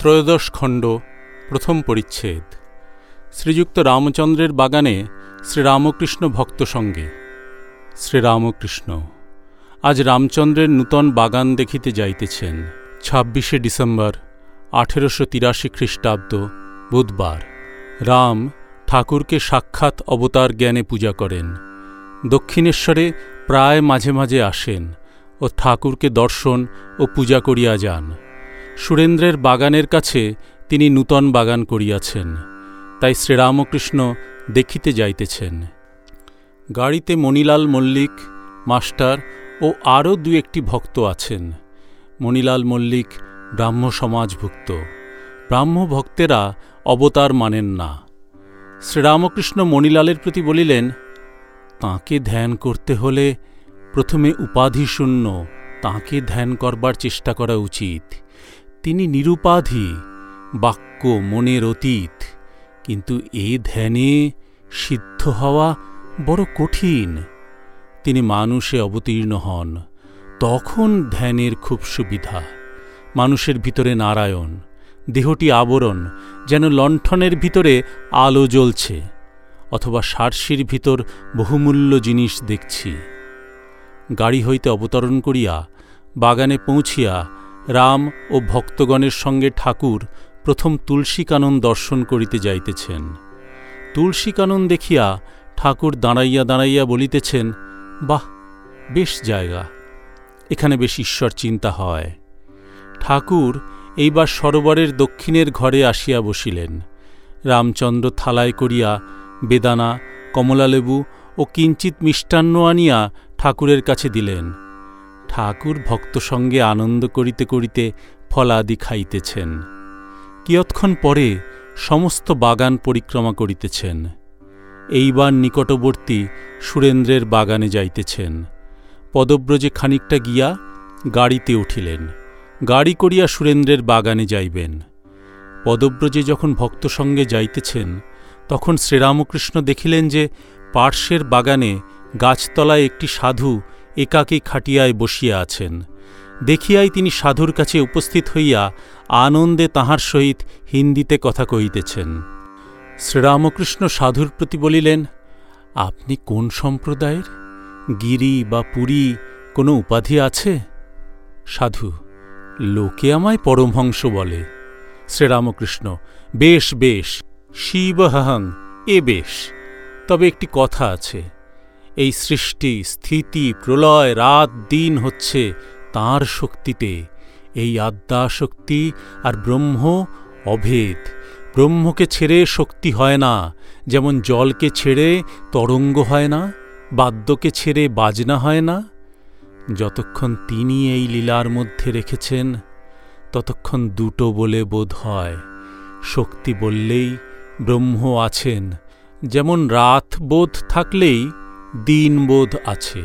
ত্রয়োদশ খণ্ড, প্রথম পরিচ্ছেদ। শ্রীযুক্ত রামচন্দ্রের বাগানে শ্রীরামকৃষ্ণ ভক্ত সঙ্গে। শ্রীরামকৃষ্ণ, আজ রামচন্দ্রের নূতন বাগান দেখিতে যাইতেছেন, ছাব্বিশে ডিসেম্বর, আঠেরোশো তিরাশি খ্রিস্টাব্দ, বুধবার। রাম ঠাকুরকে সাক্ষাৎ অবতার জ্ঞানে পূজা করেন। দক্ষিণেশ্বরে প্রায় মাঝে মাঝে আসেন ও ঠাকুরকে দর্শন ও পূজা করিয়া যান। সুরেন্দ্রের বাগানের কাছে তিনি নূতন বাগান করিয়াছেন, তাই শ্রীরামকৃষ্ণ দেখিতে যাইতেছেন। গাড়িতে মণিলাল মল্লিক, মাস্টার ও আরও দু একটি ভক্ত আছেন। মণিলাল মল্লিক ব্রাহ্ম সমাজভুক্ত। ব্রাহ্ম ভক্তেরা অবতার মানেন না। শ্রীরামকৃষ্ণ মণিলালের প্রতি বলিলেন, তাঁকে ধ্যান করতে হলে প্রথমে উপাধিশূন্য তাঁকে ধ্যান করবার চেষ্টা করা উচিত। তিনি নিরুপাধি, বাক্য মনের অতীত। কিন্তু এ ধ্যানে সিদ্ধ হওয়া বড় কঠিন। তিনি মানুষে অবতীর্ণ হন, তখন ধ্যানের খুব সুবিধা। মানুষের ভিতরে নারায়ণ, দেহটি আবরণ, যেন লণ্ঠনের ভিতরে আলো জ্বলছে, অথবা সার্সির ভিতর বহুমূল্য জিনিস দেখছি। গাড়ি হইতে অবতরণ করিয়া বাগানে পৌঁছিয়া রাম ও ভক্তগণের সঙ্গে ঠাকুর প্রথম তুলসীকানন দর্শন করিতে যাইতেছেন। তুলসীকানন দেখিয়া ঠাকুর দাঁড়াইয়া দাঁড়াইয়া বলিতেছেন, বাহ, বেশ জায়গা, এখানে বেশ ঈশ্বর চিন্তা হয়। ঠাকুর এইবার সরোবরের দক্ষিণের ঘরে আসিয়া বসিলেন। রামচন্দ্র থালায় করিয়া বেদানা, কমলালেবু ও কিঞ্চিত মিষ্টান্ন আনিয়া ঠাকুরের কাছে দিলেন। ঠাকুর ভক্ত সঙ্গে আনন্দ করিতে করিতে ফলাদি খাইতেছেন। কিয়ৎক্ষণ পরে সমস্ত বাগান পরিক্রমা করিতেছেন। এইবার নিকটবর্তী সুরেন্দ্রের বাগানে যাইতেছেন। পদব্রজে খানিকটা গিয়া গাড়িতে উঠিলেন। গাড়ি করিয়া সুরেন্দ্রের বাগানে যাইবেন। পদব্রজে যখন ভক্ত সঙ্গে যাইতেছেন, তখন শ্রীরামকৃষ্ণ দেখিলেন যে পার্শ্বের বাগানে গাছতলায় একটি সাধু একাকী খাটিয়ায় বসিয়া আছেন। দেখিয়াই তিনি সাধুর কাছে উপস্থিত হইয়া আনন্দে তাহার সহিত হিন্দিতে কথা কহিতেছেন। শ্রীরামকৃষ্ণ সাধুর প্রতি বলিলেন, আপনি কোন সম্প্রদায়ের? গিরি বা পুরী কোনো উপাধি আছে? সাধু, লোকে আমায় পরমহংস বলে। শ্রীরামকৃষ্ণ, বেশ বেশ শিবহং এ বেশ। তবে একটি কথা আছে। এই সৃষ্টি, স্থিতি, প্রলয়, রাত, দিন হচ্ছে তাঁর শক্তিতে। এই আদ্যাশক্তি আর ব্রহ্ম অভেদ। ব্রহ্মকে ছেড়ে শক্তি হয় না, যেমন জলকে ছেড়ে তরঙ্গ হয় না, বাদ্যকে ছেড়ে বাজনা হয় না। যতক্ষণ তিনি এই লীলার মধ্যে রেখেছেন, ততক্ষণ দুটো বলে বোধ হয়, শক্তি বললেই ব্রহ্ম আছেন। যেমন রাত বোধ থাকলেই দিন বোধ আছে।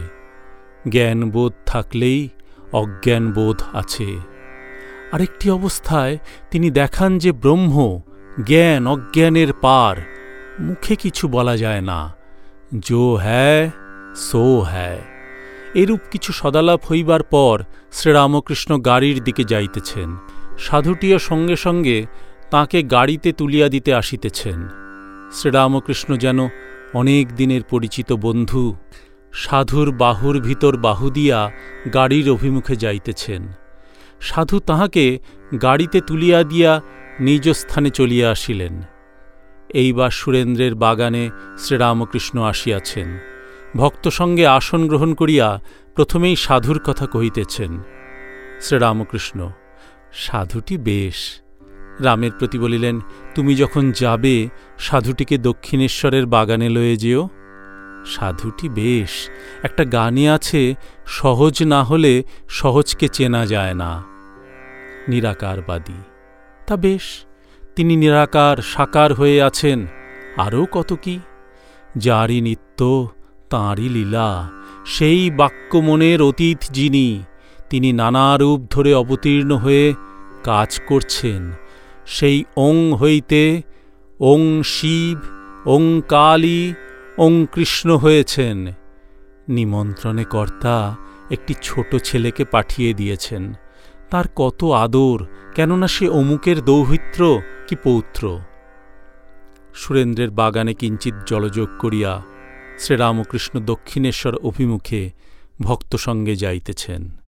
জ্ঞান বোধ থাকলেই অজ্ঞান বোধ আছে। আরেকটি অবস্থায় তিনি দেখান যে ব্রহ্ম জ্ঞান অজ্ঞানের পার। মুখে কিছু বলা যায় না। যো হ্যায়, সো হ্যায়। এরূপ কিছু সদালাপ হইবার পর শ্রীরামকৃষ্ণ গাড়ির দিকে যাইতেছেন। সাধুটিও সঙ্গে সঙ্গে তাকে গাড়িতে তুলিয়া দিতে আসিতেছেন। শ্রীরামকৃষ্ণ যেন অনেক দিনের পরিচিত বন্ধু, সাধুর বাহুর ভিতর বাহু দিয়া গাড়ির অভিমুখে যাইতেছেন। সাধু তাহাকে গাড়িতে তুলিয়া দিয়া নিজ স্থানে চলিয়া আসিলেন। এইবার সুরেন্দ্রের বাগানে শ্রীরামকৃষ্ণ আসিয়াছেন। ভক্ত সঙ্গে আসন গ্রহণ করিয়া প্রথমেই সাধুর কথা কহিতেছেন, শ্রীরামকৃষ্ণ, সাধুটি বেশ। রামের প্রতি বলিলেন, তুমি যখন যাবে, সাধুটিকে দক্ষিণেশ্বরের বাগানে লয়ে যেও। সাধুটি বেশ, একটা গানে আছে, সহজ না হলে সহজকে চেনা যায় না। নিরাকারবাদী। তা বেশ, তিনি নিরাকার, সাকার হয়ে আছেন। আরও কত কি? যারই নিত্য, তাঁরই লীলা, সেই বাক্য মনের অতীত যিনি, তিনি নানা রূপ ধরে অবতীর্ণ হয়ে কাজ করছেন। সেই ওং হইতে ওং শিব, ওং কালী, ওং কৃষ্ণ হয়েছেন। নিমন্ত্রণে কর্তা একটি ছোট ছেলেকে পাঠিয়ে দিয়েছেন। তার কত আদর, কেননা সে অমুকের দৌহিত্র, কি পৌত্র? সুরেন্দ্রের বাগানে কিঞ্চিত জলযোগ করিয়া শ্রীরামকৃষ্ণ দক্ষিণেশ্বর অভিমুখে ভক্ত সঙ্গে যাইতেছেন।